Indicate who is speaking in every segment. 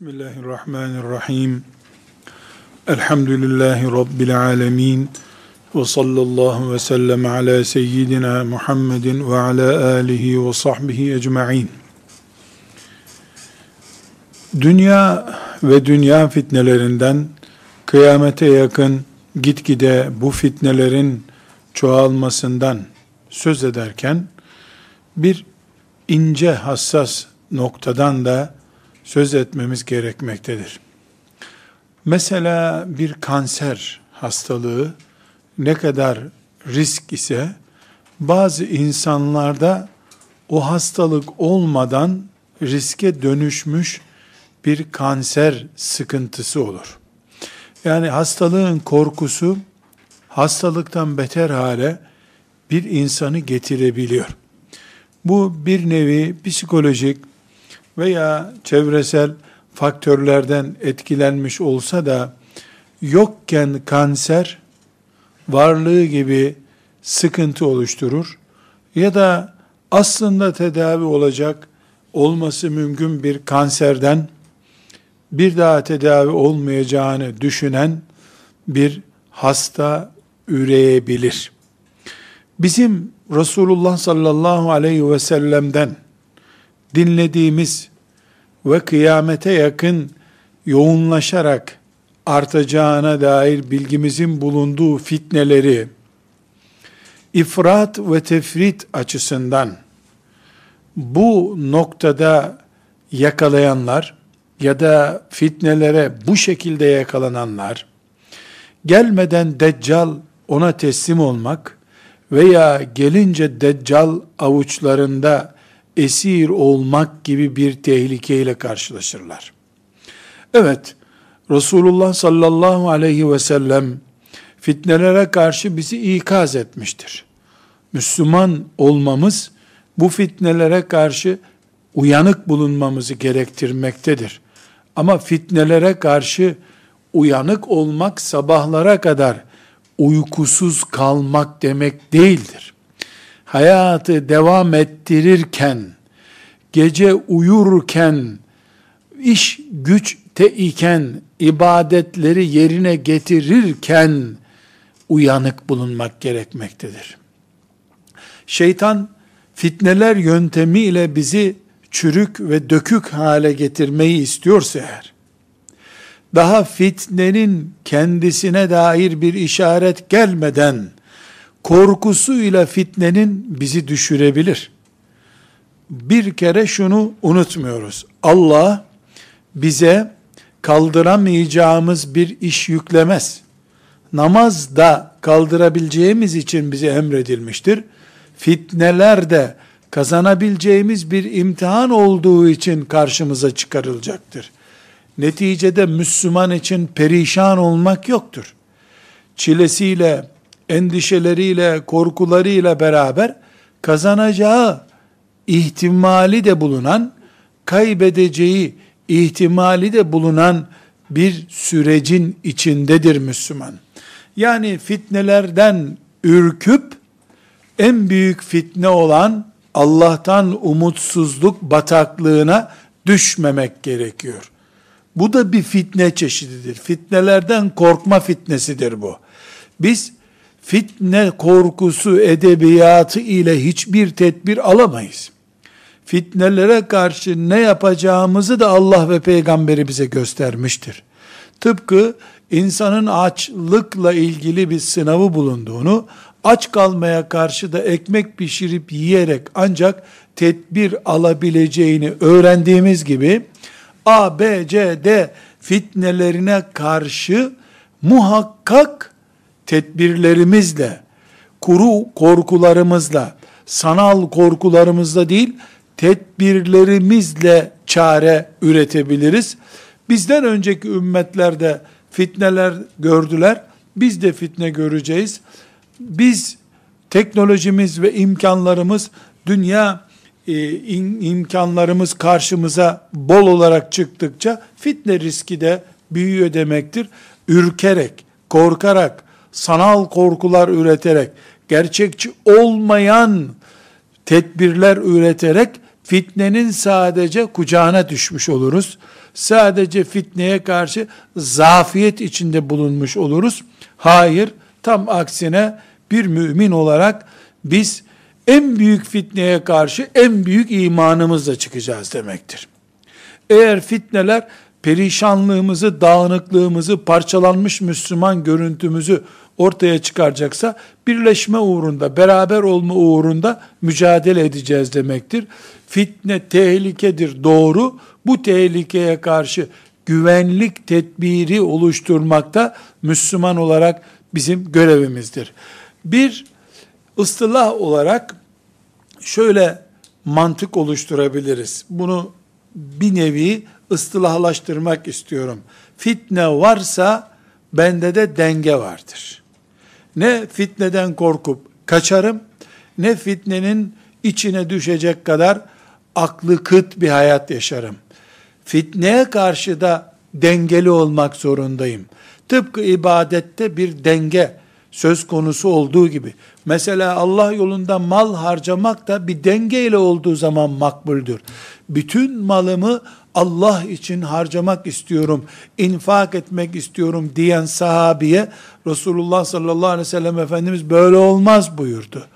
Speaker 1: Bismillahirrahmanirrahim. Elhamdülillahi Rabbil alemin. Ve sallallahu ve sellem ala seyyidina Muhammedin ve ala alihi ve sahbihi ecma'in. Dünya ve dünya fitnelerinden kıyamete yakın gitgide bu fitnelerin çoğalmasından söz ederken bir ince hassas noktadan da söz etmemiz gerekmektedir. Mesela bir kanser hastalığı ne kadar risk ise bazı insanlarda o hastalık olmadan riske dönüşmüş bir kanser sıkıntısı olur. Yani hastalığın korkusu hastalıktan beter hale bir insanı getirebiliyor. Bu bir nevi psikolojik veya çevresel faktörlerden etkilenmiş olsa da yokken kanser varlığı gibi sıkıntı oluşturur ya da aslında tedavi olacak olması mümkün bir kanserden bir daha tedavi olmayacağını düşünen bir hasta üreyebilir. Bizim Resulullah sallallahu aleyhi ve sellem'den dinlediğimiz ve kıyamete yakın yoğunlaşarak artacağına dair bilgimizin bulunduğu fitneleri ifrat ve tefrit açısından bu noktada yakalayanlar ya da fitnelere bu şekilde yakalananlar gelmeden deccal ona teslim olmak veya gelince deccal avuçlarında esir olmak gibi bir tehlikeyle karşılaşırlar. Evet, Resulullah sallallahu aleyhi ve sellem fitnelere karşı bizi ikaz etmiştir. Müslüman olmamız bu fitnelere karşı uyanık bulunmamızı gerektirmektedir. Ama fitnelere karşı uyanık olmak sabahlara kadar uykusuz kalmak demek değildir hayatı devam ettirirken, gece uyurken, iş güç iken, ibadetleri yerine getirirken, uyanık bulunmak gerekmektedir. Şeytan, fitneler yöntemiyle bizi çürük ve dökük hale getirmeyi istiyorsa eğer, daha fitnenin kendisine dair bir işaret gelmeden, korkusuyla fitnenin bizi düşürebilir. Bir kere şunu unutmuyoruz. Allah bize kaldıramayacağımız bir iş yüklemez. Namaz da kaldırabileceğimiz için bize emredilmiştir. Fitneler de kazanabileceğimiz bir imtihan olduğu için karşımıza çıkarılacaktır. Neticede Müslüman için perişan olmak yoktur. Çilesiyle, endişeleriyle, korkularıyla beraber kazanacağı ihtimali de bulunan, kaybedeceği ihtimali de bulunan bir sürecin içindedir Müslüman. Yani fitnelerden ürküp en büyük fitne olan Allah'tan umutsuzluk bataklığına düşmemek gerekiyor. Bu da bir fitne çeşididir. Fitnelerden korkma fitnesidir bu. Biz fitne korkusu edebiyatı ile hiçbir tedbir alamayız. Fitnelere karşı ne yapacağımızı da Allah ve peygamberi bize göstermiştir. Tıpkı insanın açlıkla ilgili bir sınavı bulunduğunu, aç kalmaya karşı da ekmek pişirip yiyerek ancak tedbir alabileceğini öğrendiğimiz gibi, A, B, C, D fitnelerine karşı muhakkak tedbirlerimizle, kuru korkularımızla, sanal korkularımızla değil, tedbirlerimizle çare üretebiliriz. Bizden önceki ümmetlerde fitneler gördüler. Biz de fitne göreceğiz. Biz teknolojimiz ve imkanlarımız dünya e, imkanlarımız karşımıza bol olarak çıktıkça fitne riski de büyüyor demektir. Ürkerek, korkarak, sanal korkular üreterek, gerçekçi olmayan tedbirler üreterek fitnenin sadece kucağına düşmüş oluruz. Sadece fitneye karşı zafiyet içinde bulunmuş oluruz. Hayır, tam aksine bir mümin olarak biz en büyük fitneye karşı en büyük imanımızla çıkacağız demektir. Eğer fitneler perişanlığımızı, dağınıklığımızı, parçalanmış Müslüman görüntümüzü ortaya çıkaracaksa birleşme uğrunda, beraber olma uğrunda mücadele edeceğiz demektir. Fitne tehlikedir doğru. Bu tehlikeye karşı güvenlik tedbiri oluşturmakta Müslüman olarak bizim görevimizdir. Bir ıstılah olarak şöyle mantık oluşturabiliriz. Bunu bir nevi ıstılahlaştırmak istiyorum. Fitne varsa bende de denge vardır. Ne fitneden korkup kaçarım, ne fitnenin içine düşecek kadar aklı kıt bir hayat yaşarım. Fitneye karşı da dengeli olmak zorundayım. Tıpkı ibadette bir denge söz konusu olduğu gibi. Mesela Allah yolunda mal harcamak da bir dengeyle olduğu zaman makbuldür. Bütün malımı Allah için harcamak istiyorum, infak etmek istiyorum diyen sahabiye Resulullah sallallahu aleyhi ve sellem Efendimiz böyle olmaz buyurdu.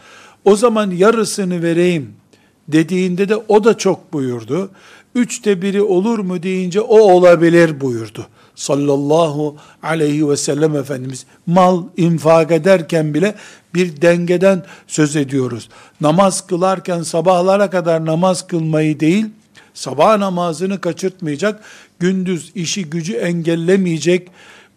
Speaker 1: O zaman yarısını vereyim dediğinde de o da çok buyurdu. Üçte biri olur mu deyince o olabilir buyurdu. Sallallahu aleyhi ve sellem Efendimiz mal infak ederken bile bir dengeden söz ediyoruz. Namaz kılarken sabahlara kadar namaz kılmayı değil, sabah namazını kaçırtmayacak, gündüz işi gücü engellemeyecek,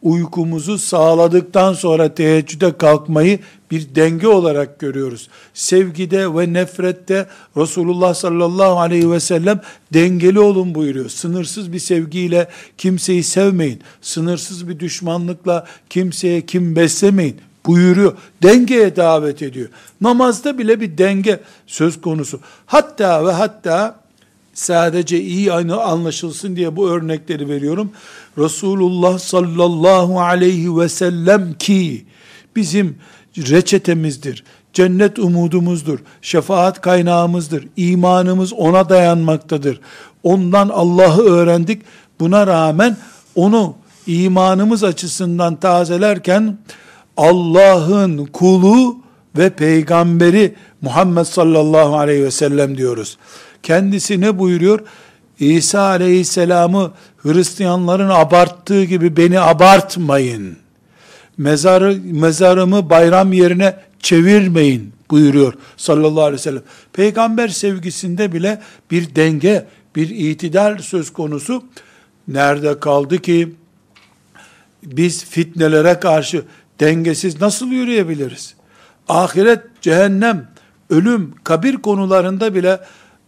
Speaker 1: uykumuzu sağladıktan sonra teheccüde kalkmayı bir denge olarak görüyoruz. Sevgide ve nefrette Resulullah sallallahu aleyhi ve sellem dengeli olun buyuruyor. Sınırsız bir sevgiyle kimseyi sevmeyin. Sınırsız bir düşmanlıkla kimseye kim beslemeyin buyuruyor. Dengeye davet ediyor. Namazda bile bir denge söz konusu. Hatta ve hatta sadece iyi aynı anlaşılsın diye bu örnekleri veriyorum. Resulullah sallallahu aleyhi ve sellem ki bizim reçetemizdir, cennet umudumuzdur, şefaat kaynağımızdır, imanımız ona dayanmaktadır. Ondan Allah'ı öğrendik. Buna rağmen onu imanımız açısından tazelerken Allah'ın kulu ve peygamberi Muhammed sallallahu aleyhi ve sellem diyoruz. Kendisi ne buyuruyor? İsa aleyhisselamı Hristiyanların abarttığı gibi beni abartmayın. Mezarı, mezarımı bayram yerine çevirmeyin buyuruyor sallallahu aleyhi ve sellem. Peygamber sevgisinde bile bir denge, bir itidal söz konusu. Nerede kaldı ki biz fitnelere karşı dengesiz nasıl yürüyebiliriz? Ahiret, cehennem, ölüm, kabir konularında bile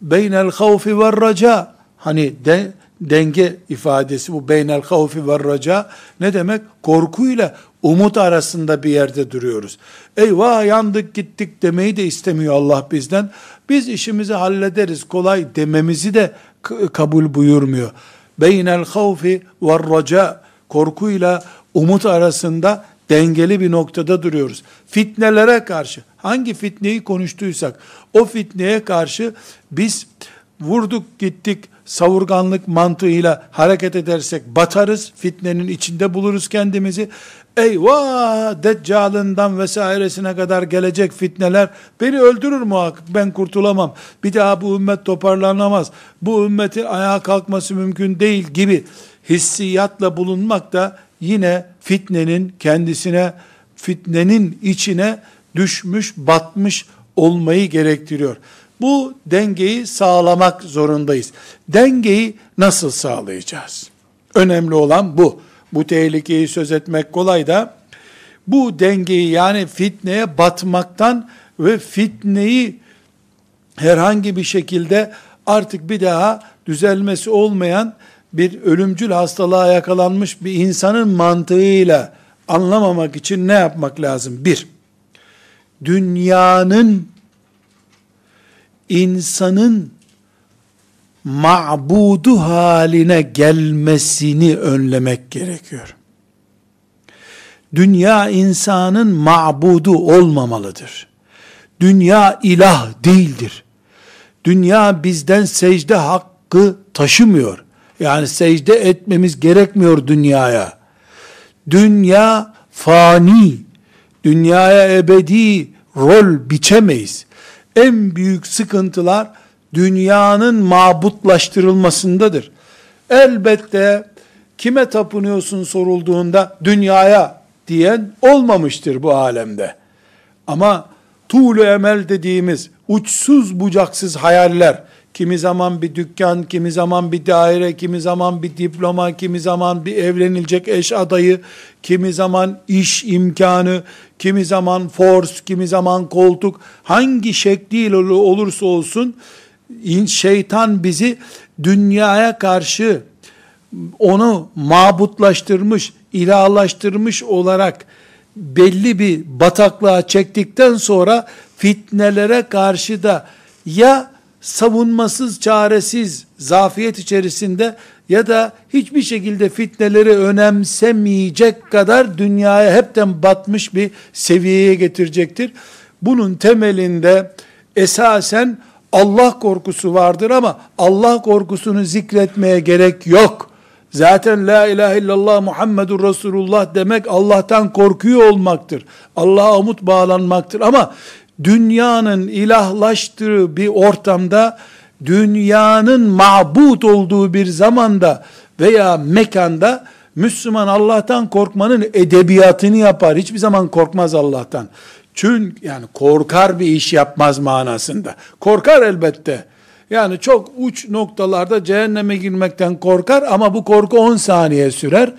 Speaker 1: beynel havfi ve raca hani de, denge ifadesi bu beynel havfi ve raca ne demek? Korkuyla umut arasında bir yerde duruyoruz. Eyvah yandık gittik demeyi de istemiyor Allah bizden. Biz işimizi hallederiz kolay dememizi de kabul buyurmuyor. Beynel havfi ve raca korkuyla umut arasında dengeli bir noktada duruyoruz. Fitnelere karşı hangi fitneyi konuştuysak o fitneye karşı biz vurduk gittik savurganlık mantığıyla hareket edersek batarız, fitnenin içinde buluruz kendimizi. Eyvah deccalından vesairesine kadar gelecek fitneler beni öldürür muhakkak ben kurtulamam. Bir daha bu ümmet toparlanamaz. Bu ümmetin ayağa kalkması mümkün değil gibi hissiyatla bulunmak da yine fitnenin kendisine, fitnenin içine düşmüş, batmış olmayı gerektiriyor. Bu dengeyi sağlamak zorundayız. Dengeyi nasıl sağlayacağız? Önemli olan bu. Bu tehlikeyi söz etmek kolay da bu dengeyi yani fitneye batmaktan ve fitneyi herhangi bir şekilde artık bir daha düzelmesi olmayan bir ölümcül hastalığa yakalanmış bir insanın mantığıyla anlamamak için ne yapmak lazım? Bir, dünyanın insanın ma'budu haline gelmesini önlemek gerekiyor. Dünya insanın ma'budu olmamalıdır. Dünya ilah değildir. Dünya bizden secde hakkı taşımıyor. Yani secde etmemiz gerekmiyor dünyaya. Dünya fani. Dünyaya ebedi rol biçemeyiz. En büyük sıkıntılar dünyanın mabutlaştırılmasındadır. Elbette kime tapınıyorsun sorulduğunda dünyaya diyen olmamıştır bu alemde. Ama tuğlu emel dediğimiz uçsuz bucaksız hayaller, kimi zaman bir dükkan, kimi zaman bir daire, kimi zaman bir diploma, kimi zaman bir evlenilecek eş adayı, kimi zaman iş imkanı, kimi zaman force, kimi zaman koltuk, hangi şekliyle olursa olsun, şeytan bizi dünyaya karşı onu mabutlaştırmış, ilahlaştırmış olarak belli bir bataklığa çektikten sonra fitnelere karşı da ya savunmasız, çaresiz, zafiyet içerisinde ya da hiçbir şekilde fitneleri önemsemeyecek kadar dünyaya hepten batmış bir seviyeye getirecektir. Bunun temelinde esasen Allah korkusu vardır ama Allah korkusunu zikretmeye gerek yok. Zaten la ilahe illallah Muhammedur Resulullah demek Allah'tan korkuyor olmaktır. Allah'a umut bağlanmaktır ama dünyanın ilahlaştığı bir ortamda dünyanın mabut olduğu bir zamanda veya mekanda Müslüman Allah'tan korkmanın edebiyatını yapar. Hiçbir zaman korkmaz Allah'tan. Çünkü yani korkar bir iş yapmaz manasında. Korkar elbette. Yani çok uç noktalarda cehenneme girmekten korkar ama bu korku 10 saniye sürer.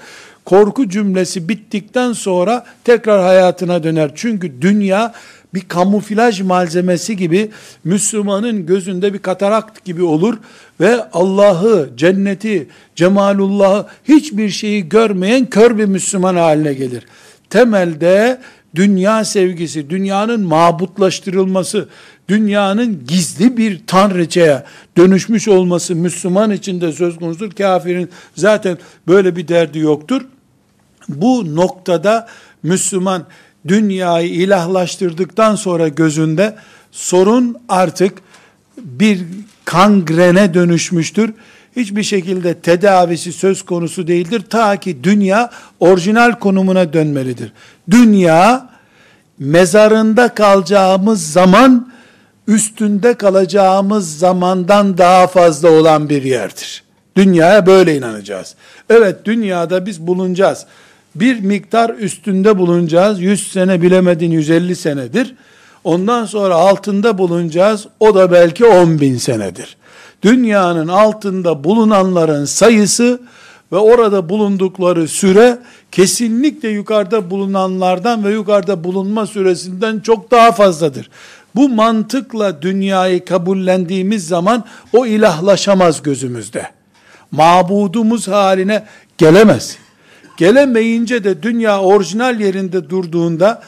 Speaker 1: Korku cümlesi bittikten sonra tekrar hayatına döner. Çünkü dünya bir kamuflaj malzemesi gibi Müslümanın gözünde bir katarakt gibi olur ve Allah'ı, cenneti, cemalullah'ı hiçbir şeyi görmeyen kör bir Müslüman haline gelir. Temelde dünya sevgisi, dünyanın mabutlaştırılması, dünyanın gizli bir tanrıçaya dönüşmüş olması Müslüman için de söz konusudur. Kafirin zaten böyle bir derdi yoktur. Bu noktada Müslüman dünyayı ilahlaştırdıktan sonra gözünde sorun artık bir kangrene dönüşmüştür. Hiçbir şekilde tedavisi söz konusu değildir. Ta ki dünya orijinal konumuna dönmelidir. Dünya mezarında kalacağımız zaman üstünde kalacağımız zamandan daha fazla olan bir yerdir. Dünyaya böyle inanacağız. Evet dünyada biz bulunacağız bir miktar üstünde bulunacağız. 100 sene bilemedin 150 senedir. Ondan sonra altında bulunacağız. O da belki 10 bin senedir. Dünyanın altında bulunanların sayısı ve orada bulundukları süre kesinlikle yukarıda bulunanlardan ve yukarıda bulunma süresinden çok daha fazladır. Bu mantıkla dünyayı kabullendiğimiz zaman o ilahlaşamaz gözümüzde. Mabudumuz haline gelemez. Gelemeyince de dünya orijinal yerinde durduğunda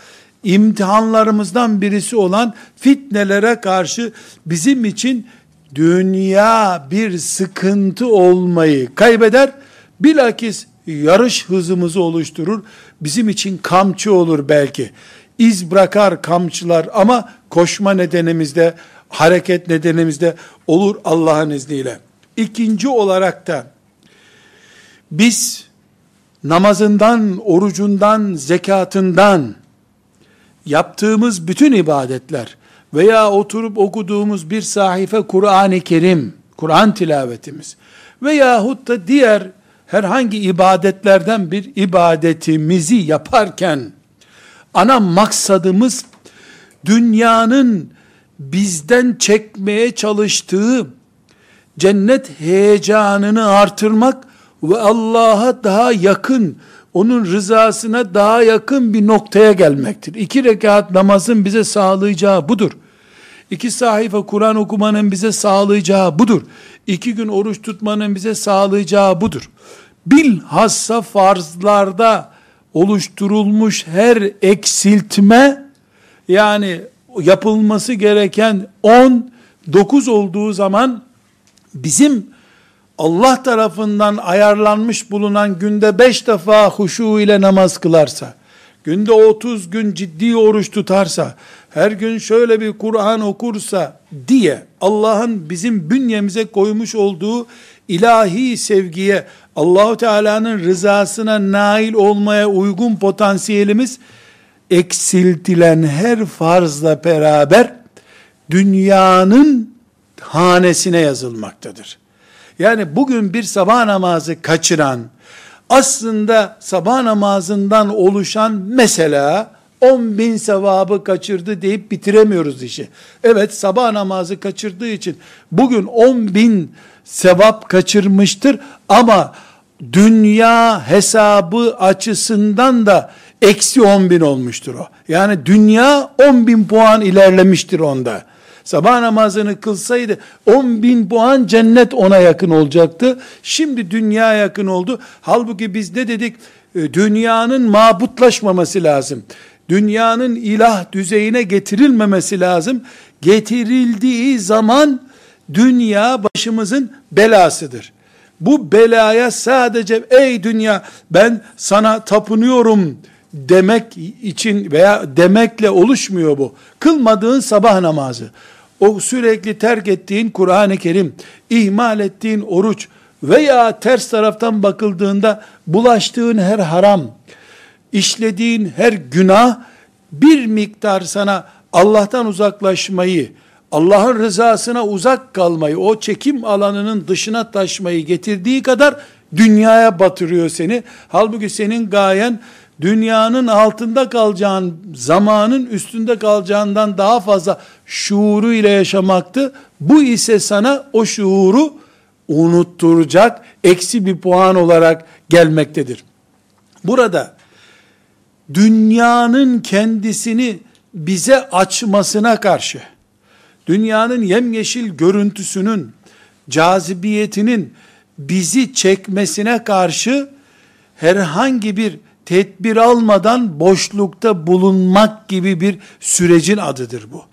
Speaker 1: imtihanlarımızdan birisi olan fitnelere karşı bizim için dünya bir sıkıntı olmayı kaybeder. Bilakis yarış hızımızı oluşturur. Bizim için kamçı olur belki. İz bırakar kamçılar ama koşma nedenimizde, hareket nedenimizde olur Allah'ın izniyle. İkinci olarak da biz namazından, orucundan, zekatından, yaptığımız bütün ibadetler veya oturup okuduğumuz bir sahife Kur'an-ı Kerim, Kur'an tilavetimiz veyahut da diğer herhangi ibadetlerden bir ibadetimizi yaparken ana maksadımız dünyanın bizden çekmeye çalıştığı cennet heyecanını artırmak ve Allah'a daha yakın, onun rızasına daha yakın bir noktaya gelmektir. İki rekat namazın bize sağlayacağı budur. İki sayfa Kur'an okumanın bize sağlayacağı budur. İki gün oruç tutmanın bize sağlayacağı budur. Bilhassa farzlarda oluşturulmuş her eksiltme, yani yapılması gereken 10, 9 olduğu zaman bizim Allah tarafından ayarlanmış bulunan günde beş defa huşu ile namaz kılarsa, günde 30 gün ciddi oruç tutarsa, her gün şöyle bir Kur'an okursa diye Allah'ın bizim bünyemize koymuş olduğu ilahi sevgiye, Allahu Teala'nın rızasına nail olmaya uygun potansiyelimiz eksiltilen her farzla beraber dünyanın hanesine yazılmaktadır. Yani bugün bir sabah namazı kaçıran, aslında sabah namazından oluşan mesela 10 bin sevabı kaçırdı deyip bitiremiyoruz işi. Evet sabah namazı kaçırdığı için bugün 10 bin sevap kaçırmıştır ama dünya hesabı açısından da eksi 10 bin olmuştur o. Yani dünya 10 bin puan ilerlemiştir onda. Sabah namazını kılsaydı 10 bin puan cennet ona yakın olacaktı. Şimdi dünya yakın oldu. Halbuki biz ne dedik? E, dünyanın mabutlaşmaması lazım. Dünyanın ilah düzeyine getirilmemesi lazım. Getirildiği zaman dünya başımızın belasıdır. Bu belaya sadece ey dünya ben sana tapınıyorum demek için veya demekle oluşmuyor bu. Kılmadığın sabah namazı, o sürekli terk ettiğin Kur'an-ı Kerim, ihmal ettiğin oruç veya ters taraftan bakıldığında bulaştığın her haram, işlediğin her günah bir miktar sana Allah'tan uzaklaşmayı, Allah'ın rızasına uzak kalmayı, o çekim alanının dışına taşmayı getirdiği kadar dünyaya batırıyor seni. Halbuki senin gayen dünyanın altında kalacağın zamanın üstünde kalacağından daha fazla şuuru ile yaşamaktı. Bu ise sana o şuuru unutturacak eksi bir puan olarak gelmektedir. Burada dünyanın kendisini bize açmasına karşı, dünyanın yemyeşil görüntüsünün, cazibiyetinin bizi çekmesine karşı herhangi bir tedbir almadan boşlukta bulunmak gibi bir sürecin adıdır bu.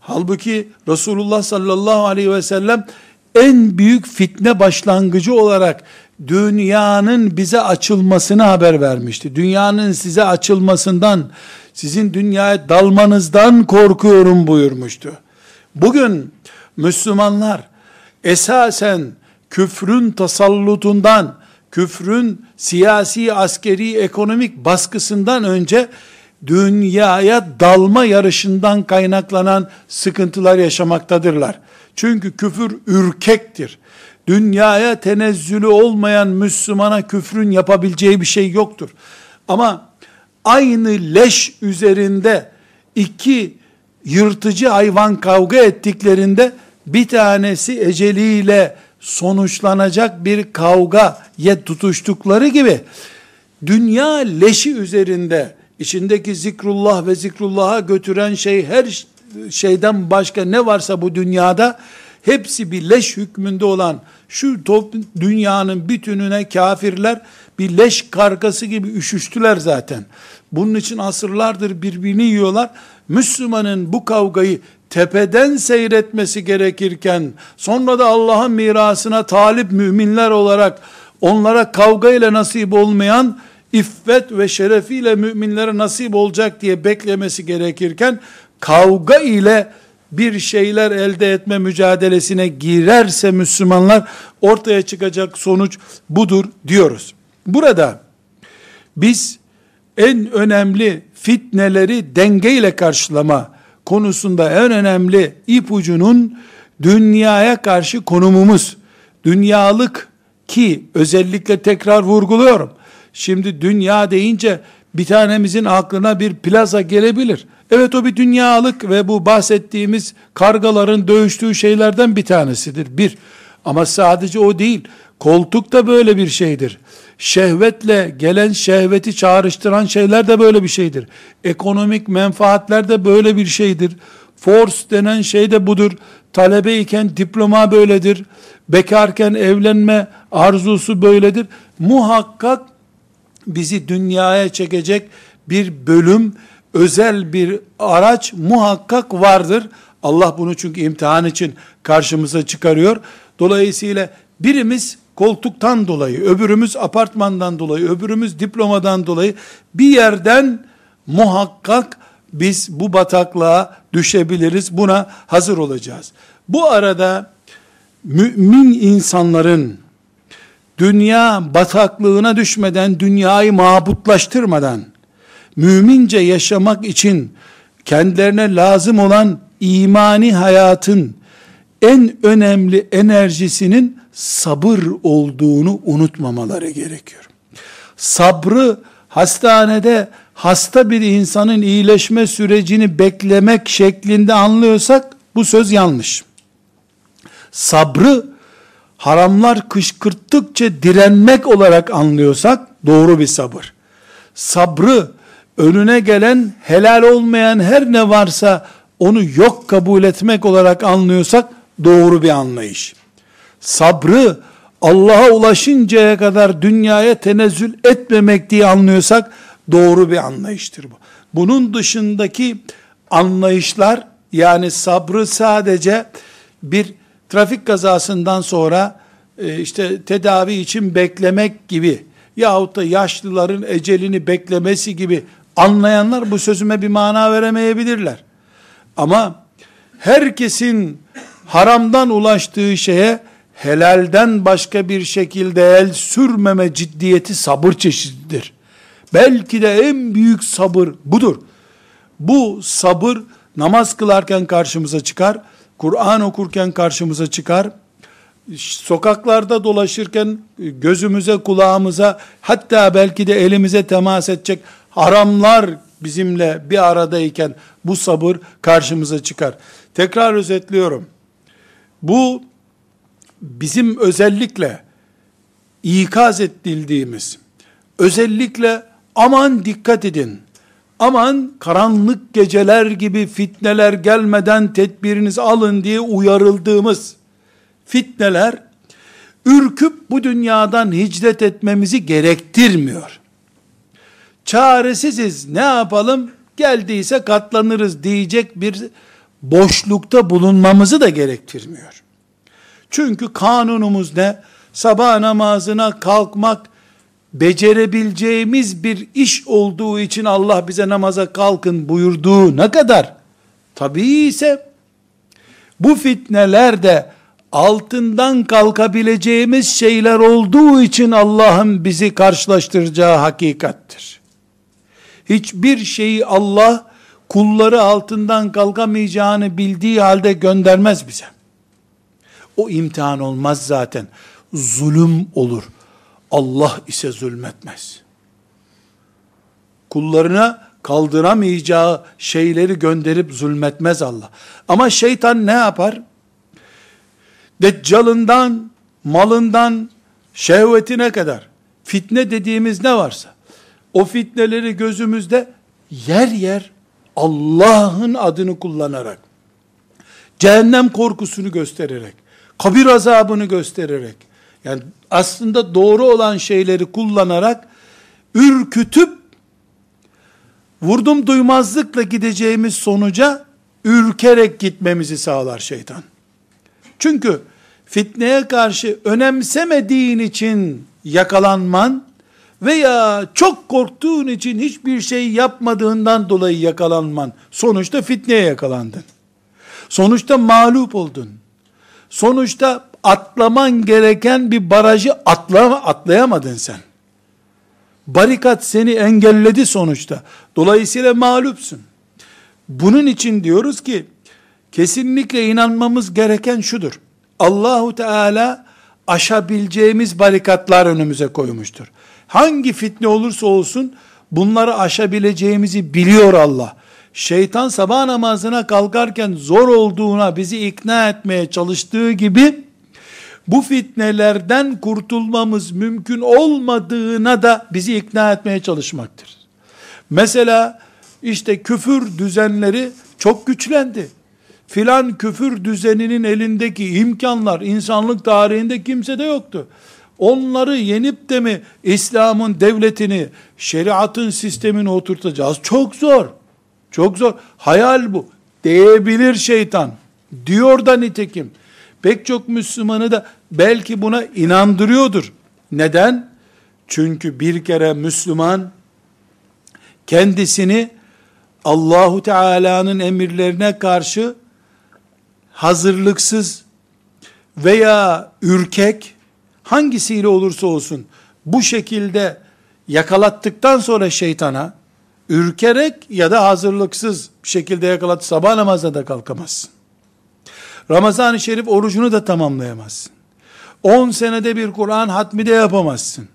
Speaker 1: Halbuki Resulullah sallallahu aleyhi ve sellem en büyük fitne başlangıcı olarak dünyanın bize açılmasını haber vermişti. Dünyanın size açılmasından, sizin dünyaya dalmanızdan korkuyorum buyurmuştu. Bugün Müslümanlar esasen küfrün tasallutundan, küfrün siyasi, askeri, ekonomik baskısından önce dünyaya dalma yarışından kaynaklanan sıkıntılar yaşamaktadırlar. Çünkü küfür ürkektir. Dünyaya tenezzülü olmayan Müslümana küfrün yapabileceği bir şey yoktur. Ama aynı leş üzerinde iki yırtıcı hayvan kavga ettiklerinde bir tanesi eceliyle sonuçlanacak bir kavgaya tutuştukları gibi dünya leşi üzerinde içindeki zikrullah ve zikrullah'a götüren şey her şeyden başka ne varsa bu dünyada hepsi bir leş hükmünde olan şu top, dünyanın bütününe kafirler bir leş kargası gibi üşüştüler zaten. Bunun için asırlardır birbirini yiyorlar. Müslümanın bu kavgayı tepeden seyretmesi gerekirken sonra da Allah'ın mirasına talip müminler olarak onlara kavga ile nasip olmayan iffet ve şerefiyle müminlere nasip olacak diye beklemesi gerekirken kavga ile bir şeyler elde etme mücadelesine girerse Müslümanlar ortaya çıkacak sonuç budur diyoruz. Burada biz en önemli fitneleri dengeyle karşılama konusunda en önemli ipucunun dünyaya karşı konumumuz. Dünyalık ki özellikle tekrar vurguluyorum. Şimdi dünya deyince bir tanemizin aklına bir plaza gelebilir. Evet o bir dünyalık ve bu bahsettiğimiz kargaların dövüştüğü şeylerden bir tanesidir. Bir. Ama sadece o değil. Koltuk da böyle bir şeydir. Şehvetle gelen şehveti çağrıştıran şeyler de böyle bir şeydir. Ekonomik menfaatler de böyle bir şeydir. Force denen şey de budur. Talebeyken diploma böyledir. Bekarken evlenme arzusu böyledir. Muhakkak bizi dünyaya çekecek bir bölüm, özel bir araç muhakkak vardır. Allah bunu çünkü imtihan için karşımıza çıkarıyor. Dolayısıyla birimiz koltuktan dolayı, öbürümüz apartmandan dolayı, öbürümüz diplomadan dolayı bir yerden muhakkak biz bu bataklığa düşebiliriz. Buna hazır olacağız. Bu arada mümin insanların dünya bataklığına düşmeden, dünyayı mabutlaştırmadan, mümince yaşamak için kendilerine lazım olan imani hayatın en önemli enerjisinin sabır olduğunu unutmamaları gerekiyor. Sabrı hastanede hasta bir insanın iyileşme sürecini beklemek şeklinde anlıyorsak bu söz yanlış. Sabrı haramlar kışkırttıkça direnmek olarak anlıyorsak doğru bir sabır. Sabrı önüne gelen helal olmayan her ne varsa onu yok kabul etmek olarak anlıyorsak doğru bir anlayış. Sabrı Allah'a ulaşıncaya kadar dünyaya tenezzül etmemek diye anlıyorsak doğru bir anlayıştır bu. Bunun dışındaki anlayışlar yani sabrı sadece bir trafik kazasından sonra e, işte tedavi için beklemek gibi yahut da yaşlıların ecelini beklemesi gibi anlayanlar bu sözüme bir mana veremeyebilirler. Ama herkesin haramdan ulaştığı şeye helalden başka bir şekilde el sürmeme ciddiyeti sabır çeşididir. Belki de en büyük sabır budur. Bu sabır namaz kılarken karşımıza çıkar, Kur'an okurken karşımıza çıkar, sokaklarda dolaşırken gözümüze, kulağımıza, hatta belki de elimize temas edecek haramlar bizimle bir aradayken bu sabır karşımıza çıkar. Tekrar özetliyorum. Bu bizim özellikle ikaz edildiğimiz, özellikle aman dikkat edin, aman karanlık geceler gibi fitneler gelmeden tedbirinizi alın diye uyarıldığımız fitneler, ürküp bu dünyadan hicret etmemizi gerektirmiyor. Çaresiziz ne yapalım geldiyse katlanırız diyecek bir boşlukta bulunmamızı da gerektirmiyor. Çünkü kanunumuz ne? Sabah namazına kalkmak becerebileceğimiz bir iş olduğu için Allah bize namaza kalkın buyurduğu ne kadar? Tabii ise bu fitneler de altından kalkabileceğimiz şeyler olduğu için Allah'ın bizi karşılaştıracağı hakikattir. Hiçbir şeyi Allah kulları altından kalkamayacağını bildiği halde göndermez bize. O imtihan olmaz zaten. Zulüm olur. Allah ise zulmetmez. Kullarına kaldıramayacağı şeyleri gönderip zulmetmez Allah. Ama şeytan ne yapar? Deccalından, malından, şehvetine kadar fitne dediğimiz ne varsa o fitneleri gözümüzde yer yer Allah'ın adını kullanarak cehennem korkusunu göstererek kabir azabını göstererek yani aslında doğru olan şeyleri kullanarak ürkütüp vurdum duymazlıkla gideceğimiz sonuca ürkerek gitmemizi sağlar şeytan. Çünkü fitneye karşı önemsemediğin için yakalanman veya çok korktuğun için hiçbir şey yapmadığından dolayı yakalanman sonuçta fitneye yakalandın. Sonuçta mağlup oldun. Sonuçta atlaman gereken bir barajı atla, atlayamadın sen. Barikat seni engelledi sonuçta. Dolayısıyla mağlupsun. Bunun için diyoruz ki kesinlikle inanmamız gereken şudur. Allahu Teala aşabileceğimiz barikatlar önümüze koymuştur. Hangi fitne olursa olsun bunları aşabileceğimizi biliyor Allah. Şeytan sabah namazına kalkarken zor olduğuna bizi ikna etmeye çalıştığı gibi bu fitnelerden kurtulmamız mümkün olmadığına da bizi ikna etmeye çalışmaktır. Mesela işte küfür düzenleri çok güçlendi. Filan küfür düzeninin elindeki imkanlar insanlık tarihinde kimse de yoktu. Onları yenip de mi İslam'ın devletini, şeriatın sistemini oturtacağız? Çok zor. Çok zor. Hayal bu. Diyebilir şeytan. Diyor da nitekim. Pek çok Müslümanı da belki buna inandırıyordur. Neden? Çünkü bir kere Müslüman kendisini Allahu Teala'nın emirlerine karşı hazırlıksız veya ürkek hangisiyle olursa olsun bu şekilde yakalattıktan sonra şeytana ürkerek ya da hazırlıksız bir şekilde yakalat sabah namazda da kalkamazsın. Ramazan-ı Şerif orucunu da tamamlayamazsın. 10 senede bir Kur'an hatmi de yapamazsın.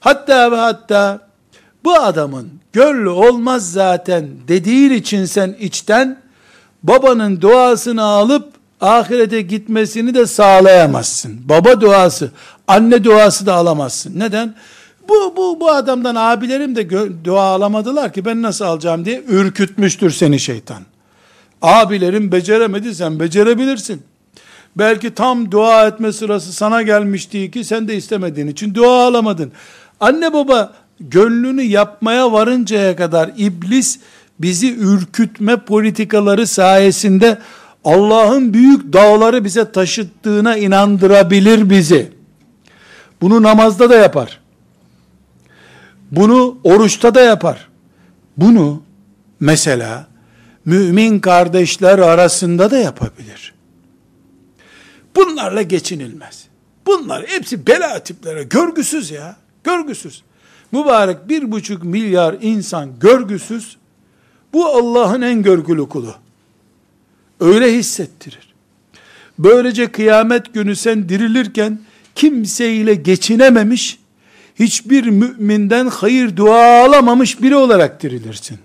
Speaker 1: Hatta ve hatta bu adamın gönlü olmaz zaten dediğin için sen içten babanın duasını alıp ahirete gitmesini de sağlayamazsın. Baba duası, anne duası da alamazsın. Neden? Bu, bu, bu adamdan abilerim de dua alamadılar ki ben nasıl alacağım diye ürkütmüştür seni şeytan. Abilerim beceremedi sen becerebilirsin. Belki tam dua etme sırası sana gelmişti ki sen de istemediğin için dua alamadın. Anne baba gönlünü yapmaya varıncaya kadar iblis bizi ürkütme politikaları sayesinde Allah'ın büyük dağları bize taşıttığına inandırabilir bizi. Bunu namazda da yapar. Bunu oruçta da yapar. Bunu mesela mümin kardeşler arasında da yapabilir. Bunlarla geçinilmez. Bunlar hepsi bela tipleri, görgüsüz ya, görgüsüz. Mübarek bir buçuk milyar insan görgüsüz, bu Allah'ın en görgülü kulu. Öyle hissettirir. Böylece kıyamet günü sen dirilirken, kimseyle geçinememiş, hiçbir müminden hayır dua alamamış biri olarak dirilirsin.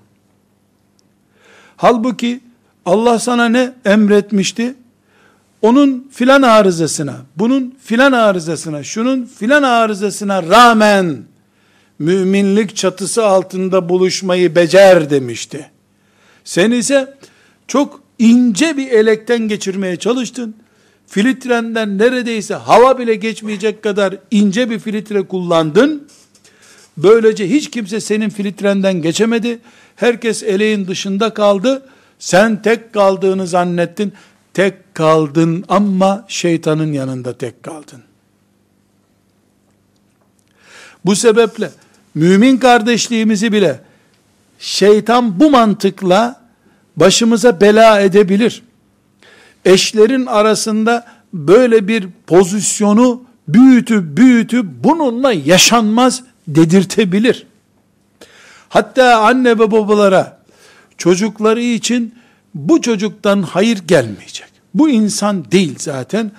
Speaker 1: Halbuki Allah sana ne emretmişti? Onun filan arızasına, bunun filan arızasına, şunun filan arızasına rağmen müminlik çatısı altında buluşmayı becer demişti. Sen ise çok ince bir elekten geçirmeye çalıştın. Filtrenden neredeyse hava bile geçmeyecek kadar ince bir filtre kullandın. Böylece hiç kimse senin filtrenden geçemedi. Herkes eleğin dışında kaldı. Sen tek kaldığını zannettin. Tek kaldın ama şeytanın yanında tek kaldın. Bu sebeple mümin kardeşliğimizi bile şeytan bu mantıkla başımıza bela edebilir. Eşlerin arasında böyle bir pozisyonu büyütü büyütü bununla yaşanmaz dedirtebilir. Hatta anne ve babalara çocukları için bu çocuktan hayır gelmeyecek. Bu insan değil zaten.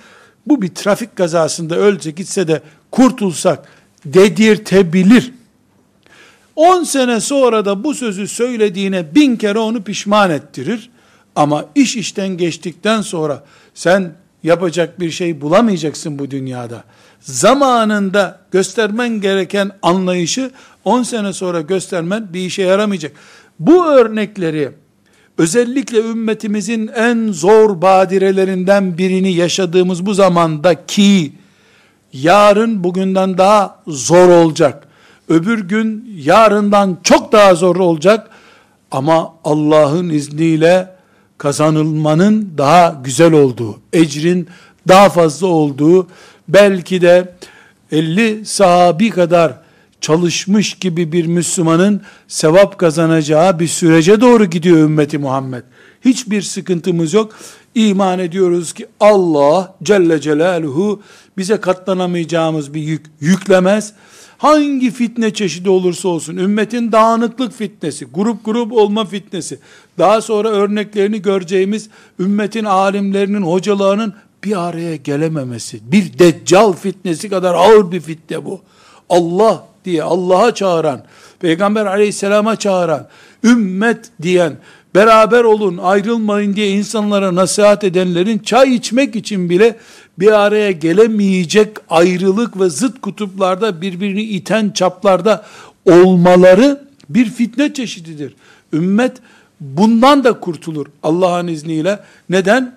Speaker 1: Bu bir trafik kazasında ölse gitse de kurtulsak dedirtebilir. 10 sene sonra da bu sözü söylediğine bin kere onu pişman ettirir. Ama iş işten geçtikten sonra sen yapacak bir şey bulamayacaksın bu dünyada. Zamanında göstermen gereken anlayışı 10 sene sonra göstermen bir işe yaramayacak. Bu örnekleri özellikle ümmetimizin en zor badirelerinden birini yaşadığımız bu zamanda ki yarın bugünden daha zor olacak. Öbür gün yarından çok daha zor olacak. Ama Allah'ın izniyle kazanılmanın daha güzel olduğu, ecrin daha fazla olduğu, belki de 50 sahabi kadar çalışmış gibi bir Müslümanın sevap kazanacağı bir sürece doğru gidiyor ümmeti Muhammed. Hiçbir sıkıntımız yok. İman ediyoruz ki Allah Celle Celaluhu bize katlanamayacağımız bir yük yüklemez. Hangi fitne çeşidi olursa olsun, ümmetin dağınıklık fitnesi, grup grup olma fitnesi, daha sonra örneklerini göreceğimiz ümmetin alimlerinin, hocalarının bir araya gelememesi, bir deccal fitnesi kadar ağır bir fitne bu. Allah diye Allah'a çağıran, Peygamber aleyhisselama çağıran, ümmet diyen, beraber olun ayrılmayın diye insanlara nasihat edenlerin çay içmek için bile bir araya gelemeyecek ayrılık ve zıt kutuplarda birbirini iten çaplarda olmaları bir fitne çeşididir. Ümmet bundan da kurtulur Allah'ın izniyle. Neden?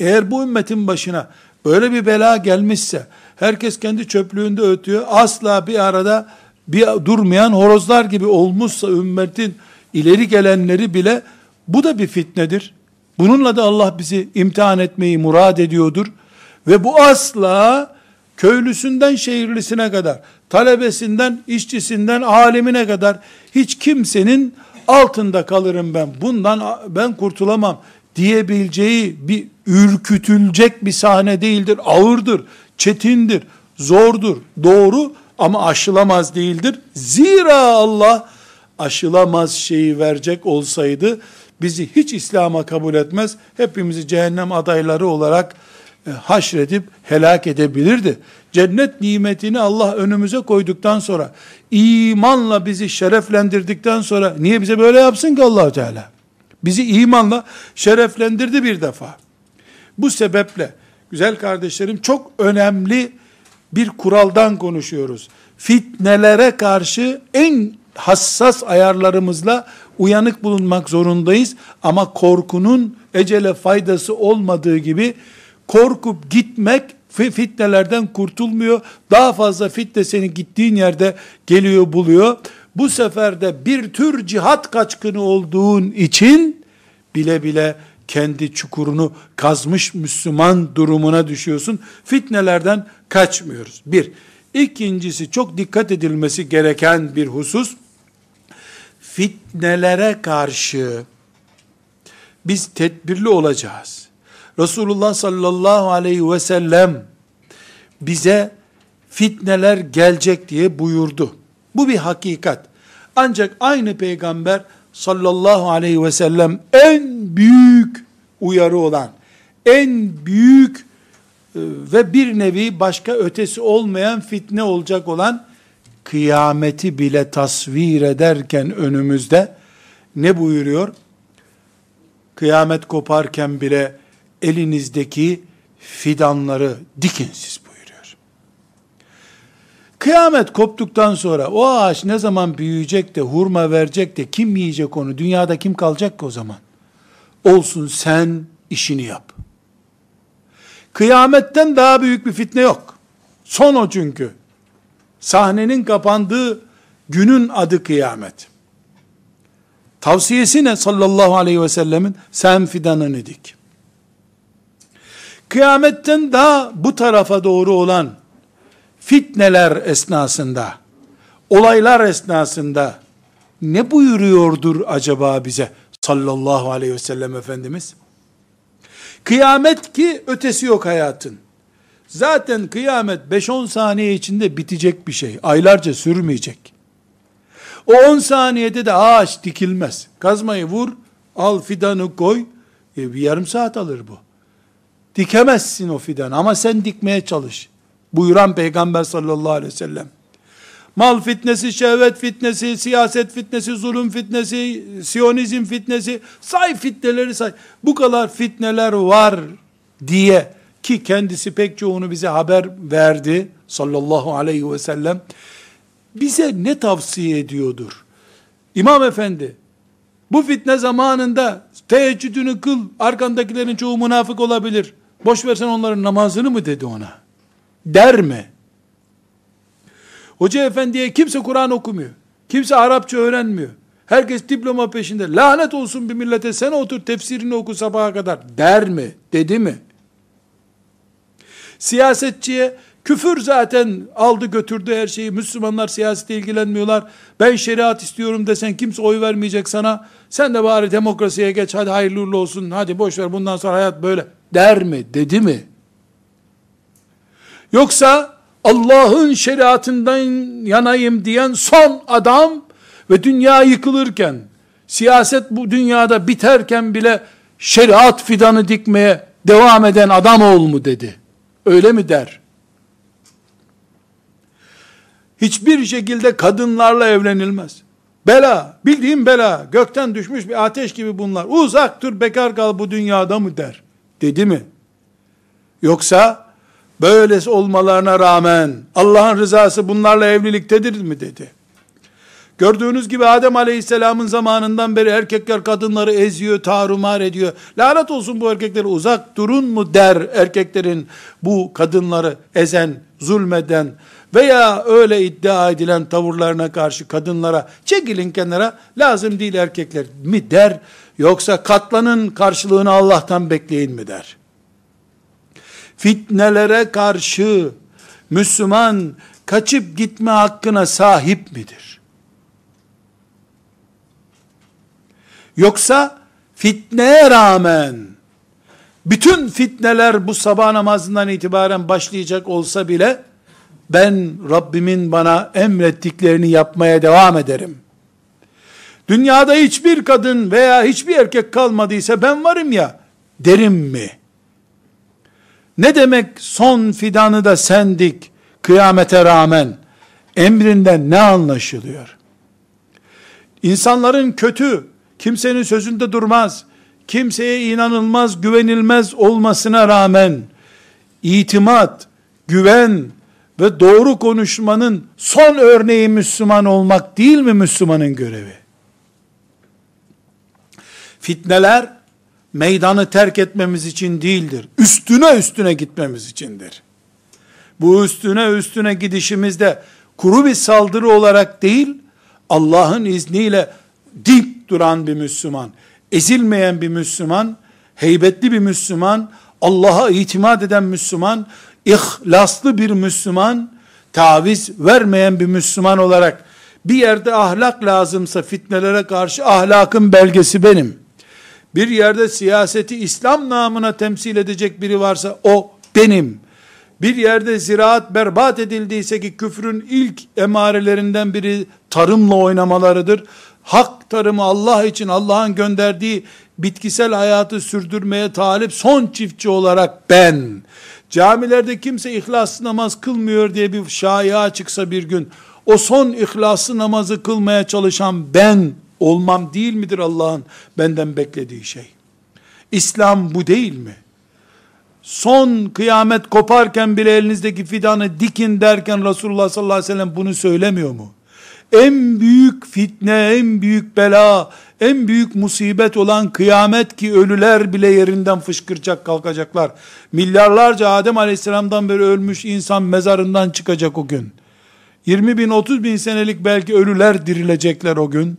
Speaker 1: Eğer bu ümmetin başına böyle bir bela gelmişse, herkes kendi çöplüğünde ötüyor, asla bir arada bir durmayan horozlar gibi olmuşsa ümmetin ileri gelenleri bile bu da bir fitnedir. Bununla da Allah bizi imtihan etmeyi murad ediyordur. Ve bu asla köylüsünden şehirlisine kadar, talebesinden, işçisinden, alimine kadar hiç kimsenin altında kalırım ben, bundan ben kurtulamam diyebileceği bir ürkütülecek bir sahne değildir. Ağırdır, çetindir, zordur, doğru ama aşılamaz değildir. Zira Allah aşılamaz şeyi verecek olsaydı bizi hiç İslam'a kabul etmez. Hepimizi cehennem adayları olarak haşredip helak edebilirdi. Cennet nimetini Allah önümüze koyduktan sonra, imanla bizi şereflendirdikten sonra niye bize böyle yapsın ki allah Teala? Bizi imanla şereflendirdi bir defa. Bu sebeple güzel kardeşlerim çok önemli bir kuraldan konuşuyoruz. Fitnelere karşı en hassas ayarlarımızla uyanık bulunmak zorundayız. Ama korkunun ecele faydası olmadığı gibi korkup gitmek fitnelerden kurtulmuyor. Daha fazla fitne senin gittiğin yerde geliyor buluyor. Bu sefer de bir tür cihat kaçkını olduğun için bile bile kendi çukurunu kazmış Müslüman durumuna düşüyorsun. Fitnelerden kaçmıyoruz. Bir. İkincisi çok dikkat edilmesi gereken bir husus. Fitnelere karşı biz tedbirli olacağız. Resulullah sallallahu aleyhi ve sellem bize fitneler gelecek diye buyurdu. Bu bir hakikat. Ancak aynı peygamber sallallahu aleyhi ve sellem en büyük uyarı olan, en büyük e, ve bir nevi başka ötesi olmayan fitne olacak olan kıyameti bile tasvir ederken önümüzde ne buyuruyor? Kıyamet koparken bile elinizdeki fidanları dikin siz buyuruyor. Kıyamet koptuktan sonra o ağaç ne zaman büyüyecek de hurma verecek de kim yiyecek onu? Dünyada kim kalacak ki o zaman? Olsun sen işini yap. Kıyametten daha büyük bir fitne yok. Son o çünkü. Sahnenin kapandığı günün adı kıyamet. Tavsiyesi ne sallallahu aleyhi ve sellemin? Sen fidanını dik. Kıyametten daha bu tarafa doğru olan fitneler esnasında, olaylar esnasında ne buyuruyordur acaba bize sallallahu aleyhi ve sellem Efendimiz? Kıyamet ki ötesi yok hayatın. Zaten kıyamet 5-10 saniye içinde bitecek bir şey. Aylarca sürmeyecek. O 10 saniyede de ağaç dikilmez. Kazmayı vur, al fidanı koy. E, bir yarım saat alır bu. Dikemezsin o fidan ama sen dikmeye çalış. Buyuran Peygamber sallallahu aleyhi ve sellem. Mal fitnesi, şehvet fitnesi, siyaset fitnesi, zulüm fitnesi, siyonizm fitnesi, say fitneleri say. Bu kadar fitneler var diye ki kendisi pek çoğunu bize haber verdi sallallahu aleyhi ve sellem. Bize ne tavsiye ediyordur? İmam efendi bu fitne zamanında teheccüdünü kıl, arkandakilerin çoğu münafık olabilir. Boş versen onların namazını mı dedi ona? Der mi? Hoca efendiye kimse Kur'an okumuyor. Kimse Arapça öğrenmiyor. Herkes diploma peşinde. Lanet olsun bir millete sen otur tefsirini oku sabaha kadar. Der mi? Dedi mi? Siyasetçiye küfür zaten aldı götürdü her şeyi. Müslümanlar siyasete ilgilenmiyorlar. Ben şeriat istiyorum desen kimse oy vermeyecek sana. Sen de bari demokrasiye geç hadi hayırlı olsun. Hadi boş ver bundan sonra hayat böyle. Der mi? Dedi mi? Yoksa Allah'ın şeriatından yanayım diyen son adam ve dünya yıkılırken, siyaset bu dünyada biterken bile şeriat fidanı dikmeye devam eden adam ol mu dedi. Öyle mi der? Hiçbir şekilde kadınlarla evlenilmez. Bela, bildiğim bela, gökten düşmüş bir ateş gibi bunlar. Uzak dur bekar kal bu dünyada mı der. Dedi mi? Yoksa böylesi olmalarına rağmen Allah'ın rızası bunlarla evliliktedir mi dedi. Gördüğünüz gibi Adem Aleyhisselam'ın zamanından beri erkekler kadınları eziyor, tarumar ediyor. Lanet olsun bu erkeklere uzak durun mu der erkeklerin bu kadınları ezen, zulmeden veya öyle iddia edilen tavırlarına karşı kadınlara çekilin kenara lazım değil erkekler mi der yoksa katlanın karşılığını Allah'tan bekleyin mi der. Fitnelere karşı Müslüman kaçıp gitme hakkına sahip midir? Yoksa fitneye rağmen bütün fitneler bu sabah namazından itibaren başlayacak olsa bile ben Rabbimin bana emrettiklerini yapmaya devam ederim. Dünyada hiçbir kadın veya hiçbir erkek kalmadıysa ben varım ya derim mi? Ne demek son fidanı da sendik kıyamete rağmen emrinden ne anlaşılıyor? İnsanların kötü, kimsenin sözünde durmaz, kimseye inanılmaz, güvenilmez olmasına rağmen itimat, güven ve doğru konuşmanın son örneği Müslüman olmak değil mi Müslümanın görevi? Fitneler meydanı terk etmemiz için değildir. Üstüne üstüne gitmemiz içindir. Bu üstüne üstüne gidişimizde kuru bir saldırı olarak değil, Allah'ın izniyle dik duran bir Müslüman, ezilmeyen bir Müslüman, heybetli bir Müslüman, Allah'a itimat eden Müslüman, ihlaslı bir Müslüman, taviz vermeyen bir Müslüman olarak bir yerde ahlak lazımsa fitnelere karşı ahlakın belgesi benim. Bir yerde siyaseti İslam namına temsil edecek biri varsa o benim. Bir yerde ziraat berbat edildiyse ki küfrün ilk emarelerinden biri tarımla oynamalarıdır. Hak tarımı Allah için Allah'ın gönderdiği bitkisel hayatı sürdürmeye talip son çiftçi olarak ben. Camilerde kimse ihlaslı namaz kılmıyor diye bir şaya çıksa bir gün o son ihlaslı namazı kılmaya çalışan ben olmam değil midir Allah'ın benden beklediği şey? İslam bu değil mi? Son kıyamet koparken bile elinizdeki fidanı dikin derken Resulullah sallallahu aleyhi ve sellem bunu söylemiyor mu? En büyük fitne, en büyük bela, en büyük musibet olan kıyamet ki ölüler bile yerinden fışkıracak kalkacaklar. Milyarlarca Adem aleyhisselamdan beri ölmüş insan mezarından çıkacak o gün. 20 bin 30 bin senelik belki ölüler dirilecekler o gün.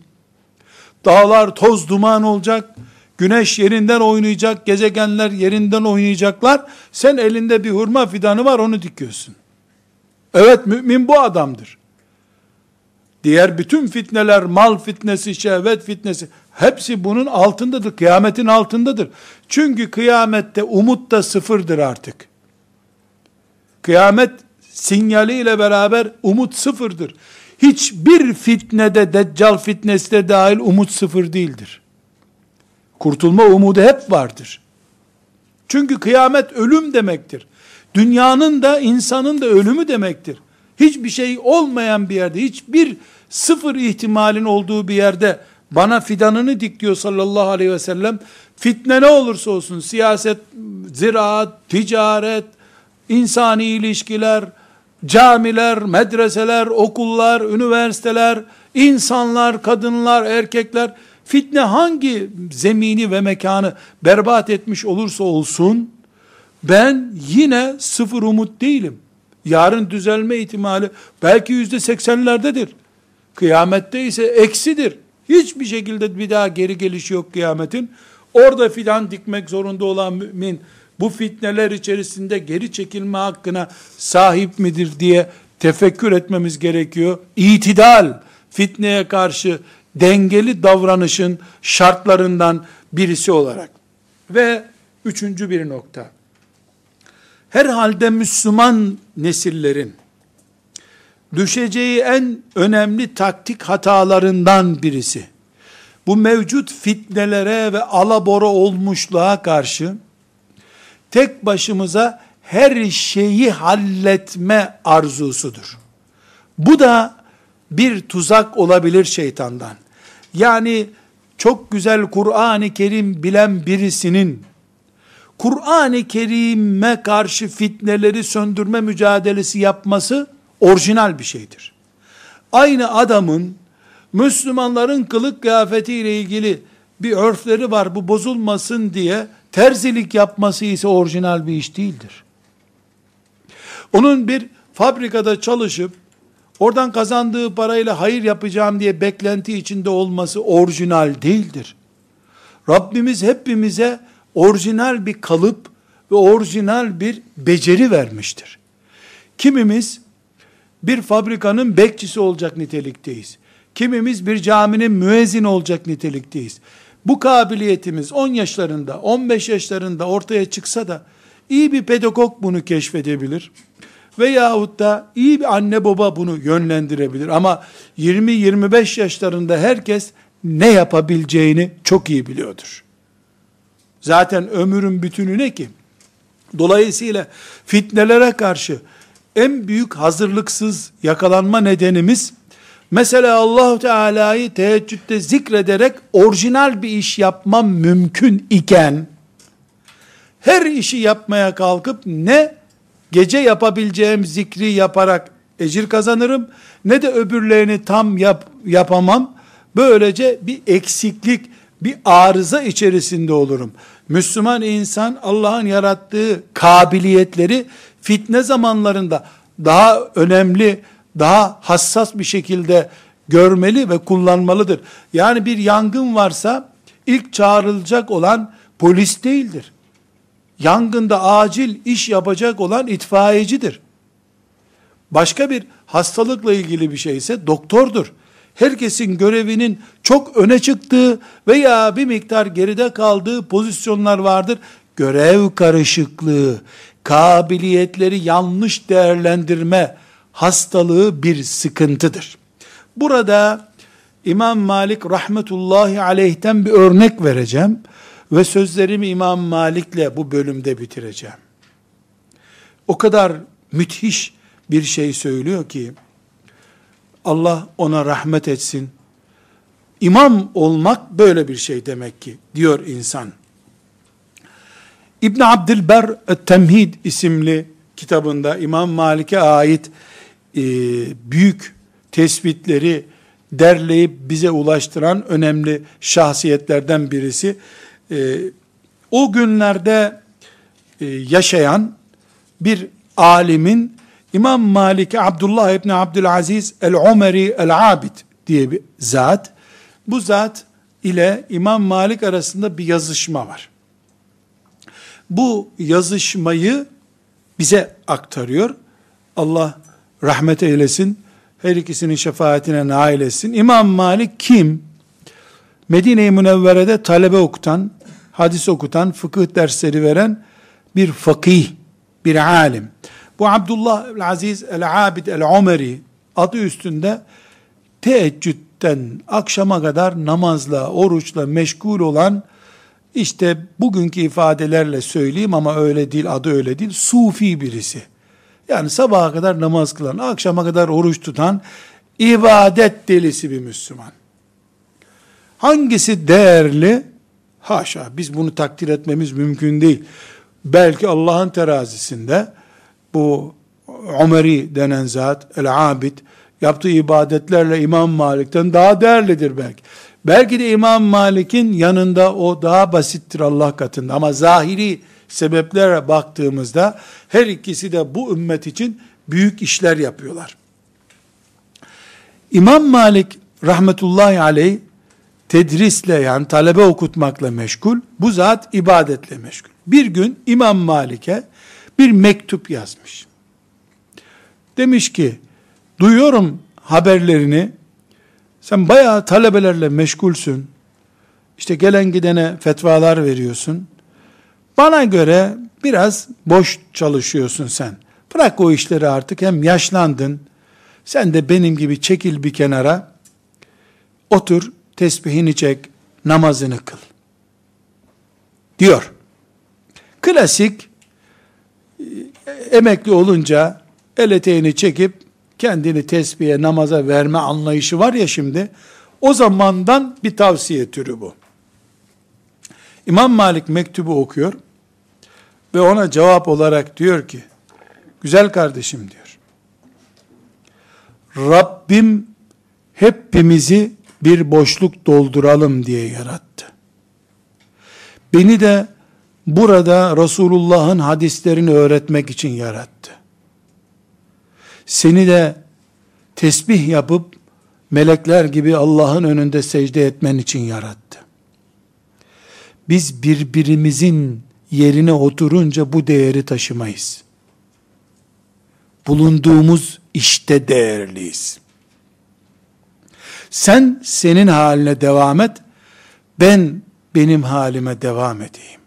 Speaker 1: Dağlar toz duman olacak. Güneş yerinden oynayacak. Gezegenler yerinden oynayacaklar. Sen elinde bir hurma fidanı var onu dikiyorsun. Evet mümin bu adamdır. Diğer bütün fitneler, mal fitnesi, şehvet fitnesi, hepsi bunun altındadır. Kıyametin altındadır. Çünkü kıyamette umut da sıfırdır artık. Kıyamet sinyaliyle beraber umut sıfırdır. Hiçbir fitnede, deccal fitnesi de dahil umut sıfır değildir. Kurtulma umudu hep vardır. Çünkü kıyamet ölüm demektir. Dünyanın da insanın da ölümü demektir. Hiçbir şey olmayan bir yerde, hiçbir sıfır ihtimalin olduğu bir yerde bana fidanını dik diyor sallallahu aleyhi ve sellem. Fitne ne olursa olsun, siyaset, ziraat, ticaret, insani ilişkiler, camiler, medreseler, okullar, üniversiteler, insanlar, kadınlar, erkekler, fitne hangi zemini ve mekanı berbat etmiş olursa olsun, ben yine sıfır umut değilim. Yarın düzelme ihtimali belki yüzde seksenlerdedir. Kıyamette ise eksidir. Hiçbir şekilde bir daha geri geliş yok kıyametin. Orada fidan dikmek zorunda olan mümin, bu fitneler içerisinde geri çekilme hakkına sahip midir diye tefekkür etmemiz gerekiyor. İtidal, fitneye karşı dengeli davranışın şartlarından birisi olarak. Ve üçüncü bir nokta. Herhalde Müslüman nesillerin düşeceği en önemli taktik hatalarından birisi. Bu mevcut fitnelere ve alabora olmuşluğa karşı tek başımıza her şeyi halletme arzusudur. Bu da bir tuzak olabilir şeytandan. Yani çok güzel Kur'an-ı Kerim bilen birisinin Kur'an-ı Kerim'e karşı fitneleri söndürme mücadelesi yapması orijinal bir şeydir. Aynı adamın Müslümanların kılık kıyafeti ile ilgili bir örfleri var bu bozulmasın diye terzilik yapması ise orijinal bir iş değildir. Onun bir fabrikada çalışıp oradan kazandığı parayla hayır yapacağım diye beklenti içinde olması orijinal değildir. Rabbimiz hepimize orijinal bir kalıp ve orijinal bir beceri vermiştir. Kimimiz bir fabrikanın bekçisi olacak nitelikteyiz. Kimimiz bir caminin müezzin olacak nitelikteyiz. Bu kabiliyetimiz 10 yaşlarında, 15 yaşlarında ortaya çıksa da iyi bir pedagog bunu keşfedebilir. Veyahut da iyi bir anne baba bunu yönlendirebilir. Ama 20-25 yaşlarında herkes ne yapabileceğini çok iyi biliyordur. Zaten ömrün bütünü ne ki? Dolayısıyla fitnelere karşı en büyük hazırlıksız yakalanma nedenimiz mesela Allah Teala'yı teheccüde zikrederek orijinal bir iş yapmam mümkün iken her işi yapmaya kalkıp ne gece yapabileceğim zikri yaparak ecir kazanırım ne de öbürlerini tam yap, yapamam. Böylece bir eksiklik, bir arıza içerisinde olurum. Müslüman insan Allah'ın yarattığı kabiliyetleri fitne zamanlarında daha önemli, daha hassas bir şekilde görmeli ve kullanmalıdır. Yani bir yangın varsa ilk çağrılacak olan polis değildir. Yangında acil iş yapacak olan itfaiyecidir. Başka bir hastalıkla ilgili bir şey ise doktordur. Herkesin görevinin çok öne çıktığı veya bir miktar geride kaldığı pozisyonlar vardır. Görev karışıklığı, kabiliyetleri yanlış değerlendirme hastalığı bir sıkıntıdır. Burada İmam Malik rahmetullahi aleyhten bir örnek vereceğim ve sözlerimi İmam Malik'le bu bölümde bitireceğim. O kadar müthiş bir şey söylüyor ki Allah ona rahmet etsin. İmam olmak böyle bir şey demek ki diyor insan. İbn Abdülber Temhid isimli kitabında İmam Malik'e ait e, büyük tespitleri derleyip bize ulaştıran önemli şahsiyetlerden birisi. E, o günlerde e, yaşayan bir alimin İmam Malik Abdullah İbni Abdülaziz el-Umeri el-Abid diye bir zat. Bu zat ile İmam Malik arasında bir yazışma var bu yazışmayı bize aktarıyor. Allah rahmet eylesin. Her ikisinin şefaatine nail etsin. İmam Malik kim? Medine-i Münevvere'de talebe okutan, hadis okutan, fıkıh dersleri veren bir fakih, bir alim. Bu Abdullah el-Aziz el-Abid el-Umeri adı üstünde teheccüden akşama kadar namazla, oruçla meşgul olan işte bugünkü ifadelerle söyleyeyim ama öyle değil, adı öyle değil. Sufi birisi. Yani sabaha kadar namaz kılan, akşama kadar oruç tutan, ibadet delisi bir Müslüman. Hangisi değerli? Haşa, biz bunu takdir etmemiz mümkün değil. Belki Allah'ın terazisinde bu Umeri denen zat, el-abid, yaptığı ibadetlerle İmam Malik'ten daha değerlidir belki. Belki de İmam Malik'in yanında o daha basittir Allah katında ama zahiri sebeplere baktığımızda her ikisi de bu ümmet için büyük işler yapıyorlar. İmam Malik rahmetullahi aleyh tedrisle yani talebe okutmakla meşgul, bu zat ibadetle meşgul. Bir gün İmam Malik'e bir mektup yazmış. Demiş ki, duyuyorum haberlerini, sen bayağı talebelerle meşgulsün. İşte gelen gidene fetvalar veriyorsun. Bana göre biraz boş çalışıyorsun sen. Bırak o işleri artık hem yaşlandın. Sen de benim gibi çekil bir kenara. Otur, tesbihini çek, namazını kıl. Diyor. Klasik emekli olunca el eteğini çekip kendini tesbihe, namaza verme anlayışı var ya şimdi, o zamandan bir tavsiye türü bu. İmam Malik mektubu okuyor ve ona cevap olarak diyor ki, güzel kardeşim diyor, Rabbim hepimizi bir boşluk dolduralım diye yarattı. Beni de burada Resulullah'ın hadislerini öğretmek için yarattı seni de tesbih yapıp melekler gibi Allah'ın önünde secde etmen için yarattı. Biz birbirimizin yerine oturunca bu değeri taşımayız. bulunduğumuz işte değerliyiz. Sen senin haline devam et, ben benim halime devam edeyim.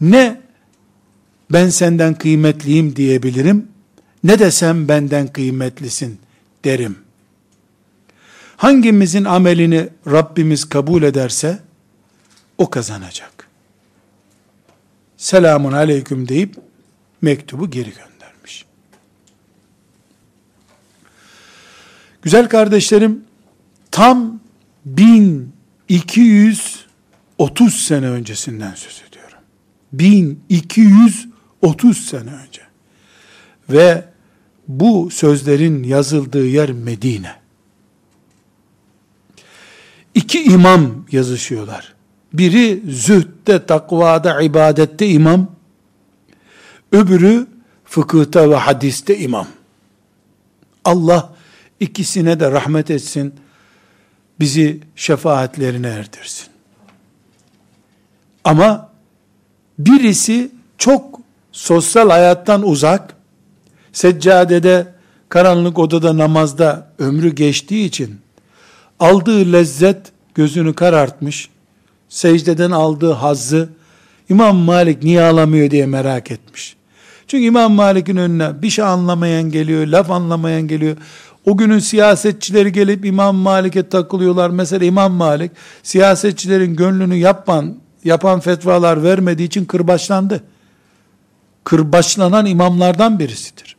Speaker 1: Ne ben senden kıymetliyim diyebilirim, ne de sen benden kıymetlisin derim. Hangimizin amelini Rabbimiz kabul ederse, o kazanacak. Selamun aleyküm deyip, mektubu geri göndermiş. Güzel kardeşlerim, tam 1230 sene öncesinden söz ediyorum. 1230 sene önce. Ve bu sözlerin yazıldığı yer Medine. İki imam yazışıyorlar. Biri zühtte, takvada, ibadette imam. Öbürü fıkıhta ve hadiste imam. Allah ikisine de rahmet etsin. Bizi şefaatlerine erdirsin. Ama birisi çok sosyal hayattan uzak, seccadede, karanlık odada namazda ömrü geçtiği için, aldığı lezzet gözünü karartmış, secdeden aldığı hazzı, İmam Malik niye alamıyor diye merak etmiş. Çünkü İmam Malik'in önüne bir şey anlamayan geliyor, laf anlamayan geliyor. O günün siyasetçileri gelip İmam Malik'e takılıyorlar. Mesela İmam Malik siyasetçilerin gönlünü yapan, yapan fetvalar vermediği için kırbaçlandı. Kırbaçlanan imamlardan birisidir.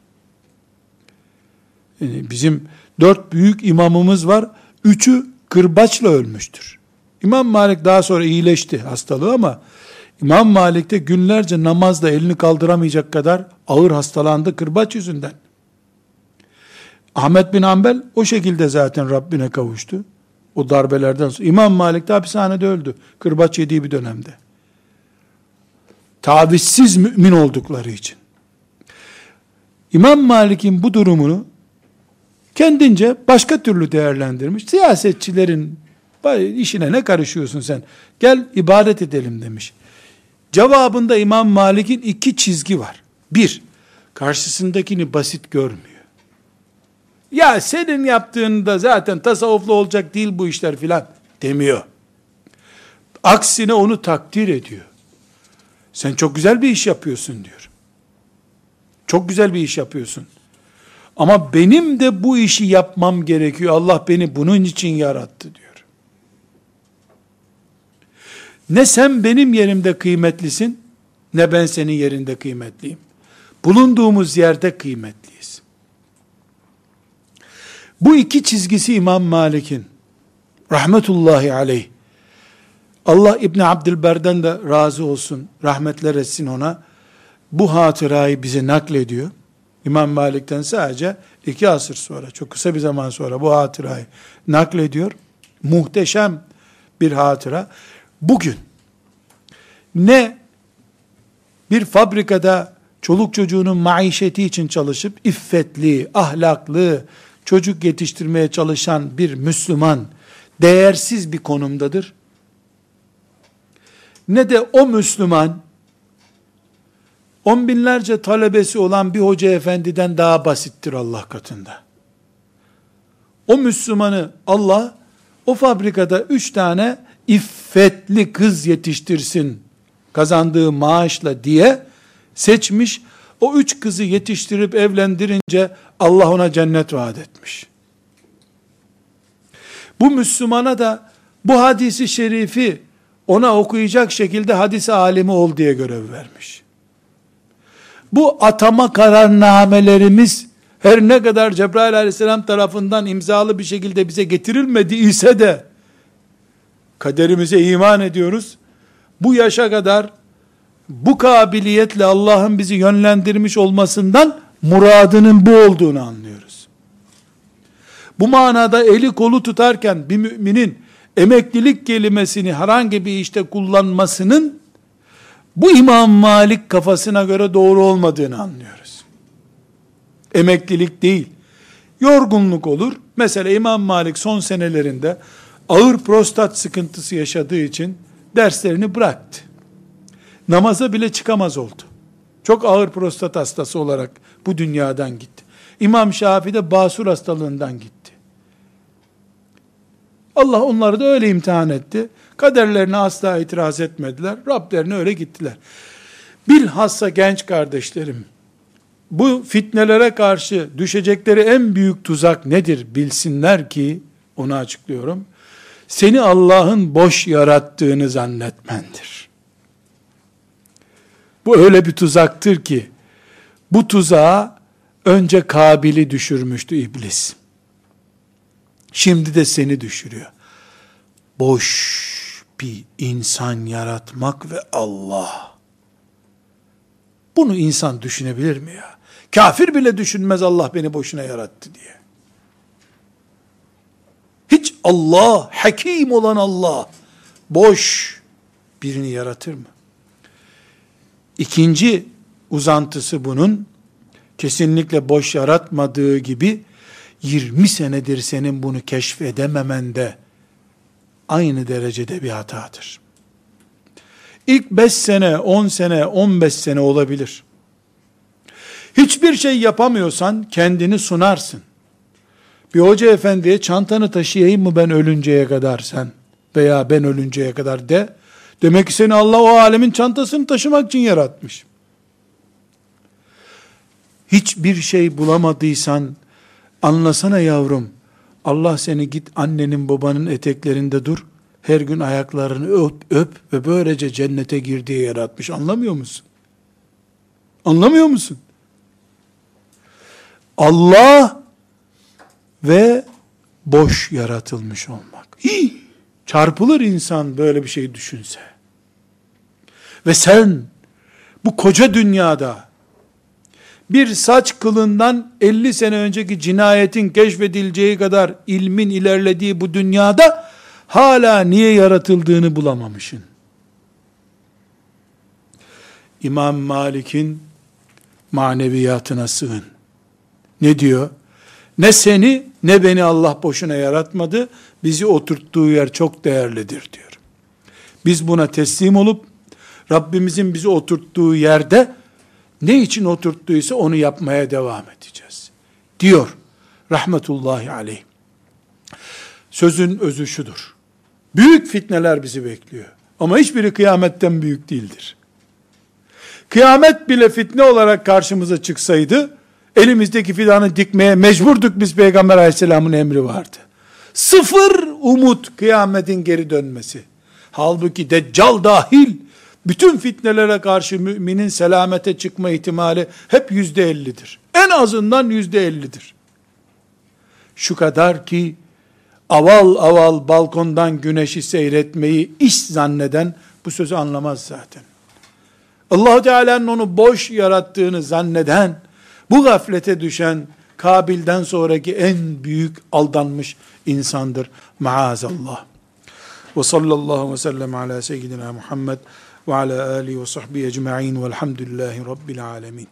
Speaker 1: Yani bizim dört büyük imamımız var. Üçü kırbaçla ölmüştür. İmam Malik daha sonra iyileşti hastalığı ama İmam Malik de günlerce namazda elini kaldıramayacak kadar ağır hastalandı kırbaç yüzünden. Ahmet bin Ambel o şekilde zaten Rabbine kavuştu. O darbelerden sonra. İmam Malik de hapishanede öldü. Kırbaç yediği bir dönemde. Tavizsiz mümin oldukları için. İmam Malik'in bu durumunu kendince başka türlü değerlendirmiş. Siyasetçilerin işine ne karışıyorsun sen? Gel ibadet edelim demiş. Cevabında İmam Malik'in iki çizgi var. Bir, karşısındakini basit görmüyor. Ya senin yaptığında zaten tasavvuflu olacak değil bu işler filan demiyor. Aksine onu takdir ediyor. Sen çok güzel bir iş yapıyorsun diyor. Çok güzel bir iş yapıyorsun. Ama benim de bu işi yapmam gerekiyor. Allah beni bunun için yarattı diyor. Ne sen benim yerimde kıymetlisin, ne ben senin yerinde kıymetliyim. Bulunduğumuz yerde kıymetliyiz. Bu iki çizgisi İmam Malik'in, rahmetullahi aleyh, Allah İbni Abdülber'den de razı olsun, rahmetler etsin ona, bu hatırayı bize naklediyor. İmam Malik'ten sadece iki asır sonra, çok kısa bir zaman sonra bu hatırayı naklediyor. Muhteşem bir hatıra. Bugün ne bir fabrikada çoluk çocuğunun maişeti için çalışıp iffetli, ahlaklı çocuk yetiştirmeye çalışan bir Müslüman değersiz bir konumdadır. Ne de o Müslüman on binlerce talebesi olan bir hoca efendiden daha basittir Allah katında. O Müslümanı Allah o fabrikada üç tane iffetli kız yetiştirsin kazandığı maaşla diye seçmiş. O üç kızı yetiştirip evlendirince Allah ona cennet vaat etmiş. Bu Müslümana da bu hadisi şerifi ona okuyacak şekilde hadis alimi ol diye görev vermiş. Bu atama kararnamelerimiz her ne kadar Cebrail aleyhisselam tarafından imzalı bir şekilde bize getirilmedi ise de kaderimize iman ediyoruz. Bu yaşa kadar bu kabiliyetle Allah'ın bizi yönlendirmiş olmasından muradının bu olduğunu anlıyoruz. Bu manada eli kolu tutarken bir müminin emeklilik kelimesini herhangi bir işte kullanmasının bu İmam Malik kafasına göre doğru olmadığını anlıyoruz. Emeklilik değil. Yorgunluk olur. Mesela İmam Malik son senelerinde ağır prostat sıkıntısı yaşadığı için derslerini bıraktı. Namaza bile çıkamaz oldu. Çok ağır prostat hastası olarak bu dünyadan gitti. İmam Şafii de basur hastalığından gitti. Allah onları da öyle imtihan etti. Kaderlerine asla itiraz etmediler. Rablerine öyle gittiler. Bilhassa genç kardeşlerim, bu fitnelere karşı düşecekleri en büyük tuzak nedir bilsinler ki, onu açıklıyorum. Seni Allah'ın boş yarattığını zannetmendir. Bu öyle bir tuzaktır ki, bu tuzağa önce Kabil'i düşürmüştü iblis. Şimdi de seni düşürüyor. Boş bir insan yaratmak ve Allah. Bunu insan düşünebilir mi ya? Kafir bile düşünmez Allah beni boşuna yarattı diye. Allah, hakim olan Allah, boş birini yaratır mı? İkinci uzantısı bunun, kesinlikle boş yaratmadığı gibi, 20 senedir senin bunu keşfedememen de aynı derecede bir hatadır. İlk 5 sene, 10 sene, 15 sene olabilir. Hiçbir şey yapamıyorsan kendini sunarsın. Bir hoca efendiye çantanı taşıyayım mı ben ölünceye kadar sen veya ben ölünceye kadar de. Demek ki seni Allah o alemin çantasını taşımak için yaratmış. Hiçbir şey bulamadıysan anlasana yavrum. Allah seni git annenin babanın eteklerinde dur. Her gün ayaklarını öp, öp ve böylece cennete gir diye yaratmış. Anlamıyor musun? Anlamıyor musun? Allah ve boş yaratılmış olmak. Hii, çarpılır insan böyle bir şey düşünse. Ve sen bu koca dünyada bir saç kılından 50 sene önceki cinayetin keşfedileceği kadar ilmin ilerlediği bu dünyada hala niye yaratıldığını bulamamışsın. İmam Malik'in maneviyatına sığın. Ne diyor? Ne seni ne beni Allah boşuna yaratmadı. Bizi oturttuğu yer çok değerlidir diyor. Biz buna teslim olup Rabbimizin bizi oturttuğu yerde ne için oturttuysa onu yapmaya devam edeceğiz. Diyor rahmetullahi aleyh. Sözün özü şudur. Büyük fitneler bizi bekliyor. Ama hiçbiri kıyametten büyük değildir. Kıyamet bile fitne olarak karşımıza çıksaydı, elimizdeki fidanı dikmeye mecburduk biz Peygamber aleyhisselamın emri vardı. Sıfır umut kıyametin geri dönmesi. Halbuki deccal dahil bütün fitnelere karşı müminin selamete çıkma ihtimali hep yüzde ellidir. En azından yüzde ellidir. Şu kadar ki aval aval balkondan güneşi seyretmeyi iş zanneden bu sözü anlamaz zaten. allah Teala'nın onu boş yarattığını zanneden, bu gaflete düşen, Kabil'den sonraki en büyük aldanmış insandır. Maazallah. Ve sallallahu ve sellem ala seyyidina Muhammed ve ala alihi ve sahbihi ecma'in velhamdülillahi rabbil alemin.